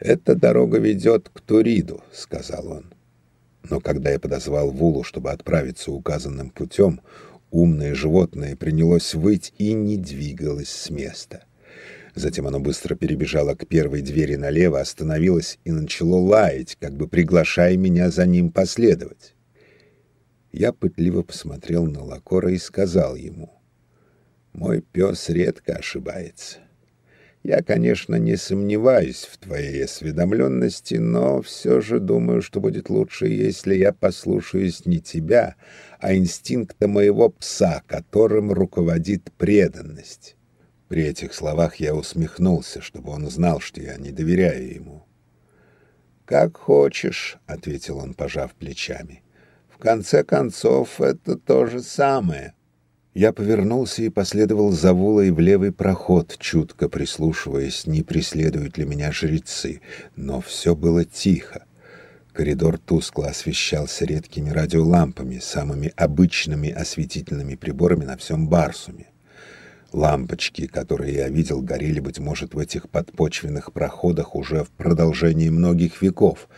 «Эта дорога ведет к Туриду», — сказал он. Но когда я подозвал Вулу, чтобы отправиться указанным путем, умное животное принялось выть и не двигалось с места. Затем оно быстро перебежало к первой двери налево, остановилось и начало лаять, как бы приглашая меня за ним последовать. Я пытливо посмотрел на Лакора и сказал ему, «Мой пес редко ошибается. Я, конечно, не сомневаюсь в твоей осведомленности, но все же думаю, что будет лучше, если я послушаюсь не тебя, а инстинкта моего пса, которым руководит преданность». При этих словах я усмехнулся, чтобы он знал, что я не доверяю ему. «Как хочешь», — ответил он, пожав плечами. «В конце концов, это то же самое». Я повернулся и последовал за Вулой в левый проход, чутко прислушиваясь, не преследуют ли меня жрецы, но все было тихо. Коридор тускло освещался редкими радиолампами, самыми обычными осветительными приборами на всем Барсуме. Лампочки, которые я видел, горели, быть может, в этих подпочвенных проходах уже в продолжении многих веков.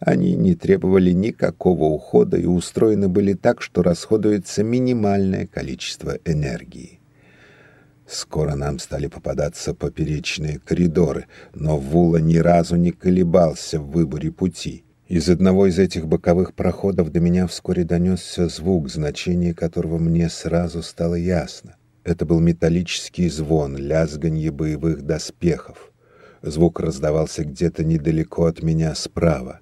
Они не требовали никакого ухода и устроены были так, что расходуется минимальное количество энергии. Скоро нам стали попадаться поперечные коридоры, но Вула ни разу не колебался в выборе пути. Из одного из этих боковых проходов до меня вскоре донесся звук, значение которого мне сразу стало ясно. Это был металлический звон, лязганье боевых доспехов. Звук раздавался где-то недалеко от меня справа.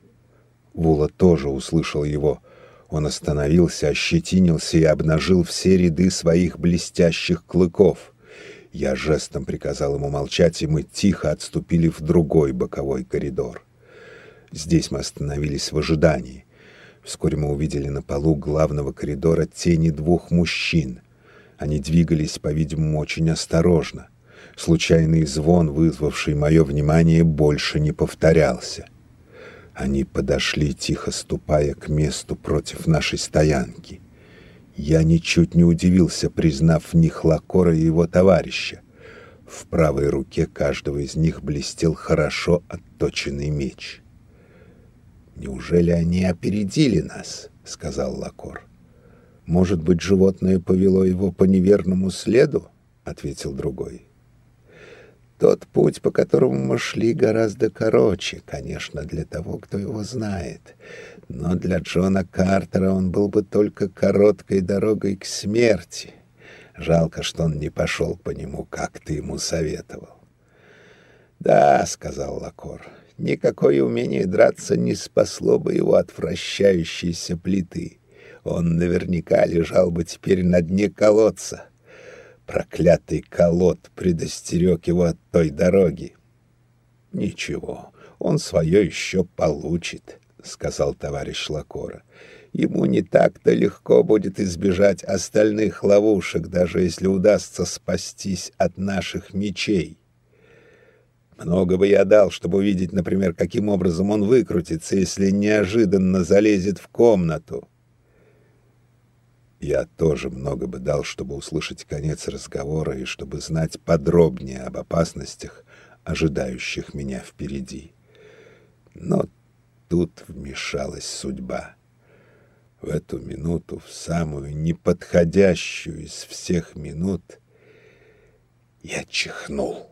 Вула тоже услышал его. Он остановился, ощетинился и обнажил все ряды своих блестящих клыков. Я жестом приказал ему молчать, и мы тихо отступили в другой боковой коридор. Здесь мы остановились в ожидании. Вскоре мы увидели на полу главного коридора тени двух мужчин — они двигались, по-видимому, очень осторожно. Случайный звон, вызвавший мое внимание, больше не повторялся. Они подошли, тихо ступая к месту против нашей стоянки. Я ничуть не удивился, признав в них Лакора и его товарища. В правой руке каждого из них блестел хорошо отточенный меч. «Неужели они опередили нас?» — сказал Лакор. Может быть, животное повело его по неверному следу? ответил другой. Тот путь, по которому мы шли, гораздо короче, конечно, для того, кто его знает. Но для Джона Картера он был бы только короткой дорогой к смерти. Жалко, что он не пошел по нему, как ты ему советовал. «Да», — сказал Лакор, — «никакое умение драться не спасло бы его от вращающейся плиты». Он наверняка лежал бы теперь на дне колодца. Проклятый колод предостерег его от той дороги. — Ничего, он свое еще получит, — сказал товарищ Лакора. Ему не так-то легко будет избежать остальных ловушек, даже если удастся спастись от наших мечей. Много бы я дал, чтобы увидеть, например, каким образом он выкрутится, если неожиданно залезет в комнату. Я тоже много бы дал, чтобы услышать конец разговора и чтобы знать подробнее об опасностях, ожидающих меня впереди. Но тут вмешалась судьба. В эту минуту, в самую неподходящую из всех минут, я чихнул.